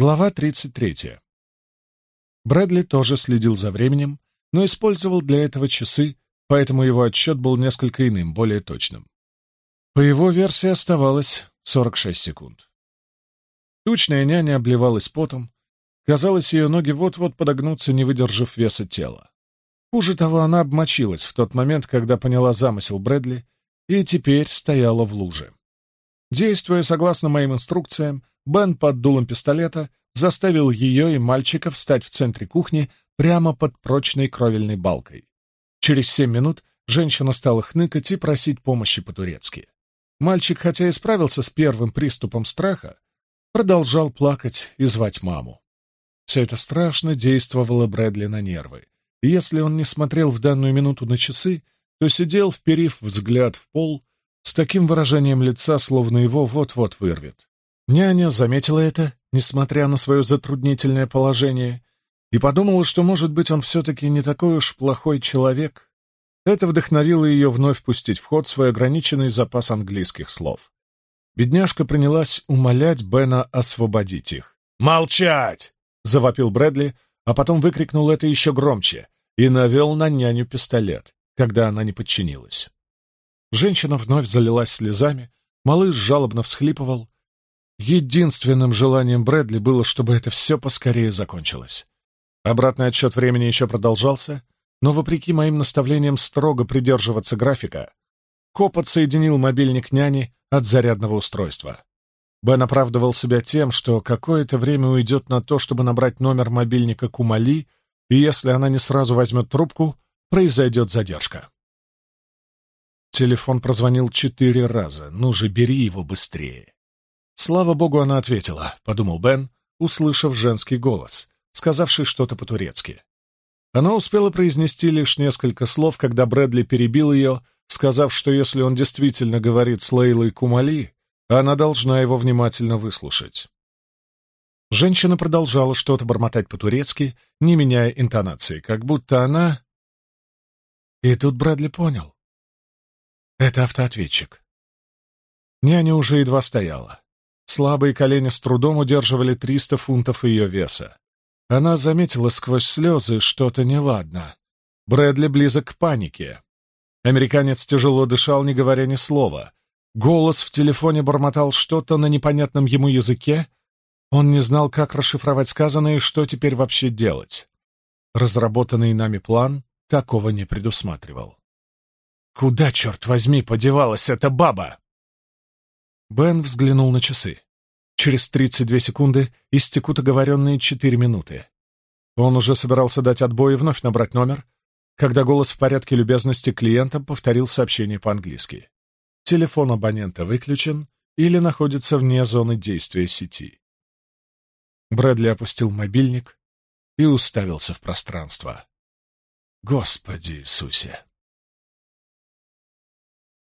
Глава 33. Брэдли тоже следил за временем, но использовал для этого часы, поэтому его отсчет был несколько иным, более точным. По его версии оставалось 46 секунд. Тучная няня обливалась потом. Казалось, ее ноги вот-вот подогнутся, не выдержав веса тела. Хуже того, она обмочилась в тот момент, когда поняла замысел Брэдли, и теперь стояла в луже. Действуя согласно моим инструкциям, Бен под дулом пистолета заставил ее и мальчика встать в центре кухни прямо под прочной кровельной балкой. Через семь минут женщина стала хныкать и просить помощи по-турецки. Мальчик, хотя и справился с первым приступом страха, продолжал плакать и звать маму. Все это страшно действовало Брэдли на нервы. И если он не смотрел в данную минуту на часы, то сидел, вперив взгляд в пол, с таким выражением лица, словно его вот-вот вырвет. Няня заметила это, несмотря на свое затруднительное положение, и подумала, что, может быть, он все-таки не такой уж плохой человек. Это вдохновило ее вновь пустить в ход свой ограниченный запас английских слов. Бедняжка принялась умолять Бена освободить их. «Молчать!» — завопил Брэдли, а потом выкрикнул это еще громче и навел на няню пистолет, когда она не подчинилась. Женщина вновь залилась слезами, малыш жалобно всхлипывал. Единственным желанием Брэдли было, чтобы это все поскорее закончилось. Обратный отсчет времени еще продолжался, но, вопреки моим наставлениям строго придерживаться графика, Коп отсоединил мобильник няни от зарядного устройства. Бен оправдывал себя тем, что какое-то время уйдет на то, чтобы набрать номер мобильника Кумали, и если она не сразу возьмет трубку, произойдет задержка. Телефон прозвонил четыре раза. Ну же, бери его быстрее. Слава богу, она ответила, — подумал Бен, услышав женский голос, сказавший что-то по-турецки. Она успела произнести лишь несколько слов, когда Брэдли перебил ее, сказав, что если он действительно говорит с Лейлой Кумали, она должна его внимательно выслушать. Женщина продолжала что-то бормотать по-турецки, не меняя интонации, как будто она... И тут Брэдли понял. Это автоответчик. Няня уже едва стояла. Слабые колени с трудом удерживали 300 фунтов ее веса. Она заметила сквозь слезы что-то неладно. Брэдли близок к панике. Американец тяжело дышал, не говоря ни слова. Голос в телефоне бормотал что-то на непонятном ему языке. Он не знал, как расшифровать сказанное и что теперь вообще делать. Разработанный нами план такого не предусматривал. Куда, черт возьми, подевалась эта баба? Бен взглянул на часы. Через 32 секунды истекут оговоренные 4 минуты. Он уже собирался дать отбой и вновь набрать номер, когда голос в порядке любезности клиента повторил сообщение по-английски. Телефон абонента выключен или находится вне зоны действия сети. Брэдли опустил мобильник и уставился в пространство. «Господи Иисусе!»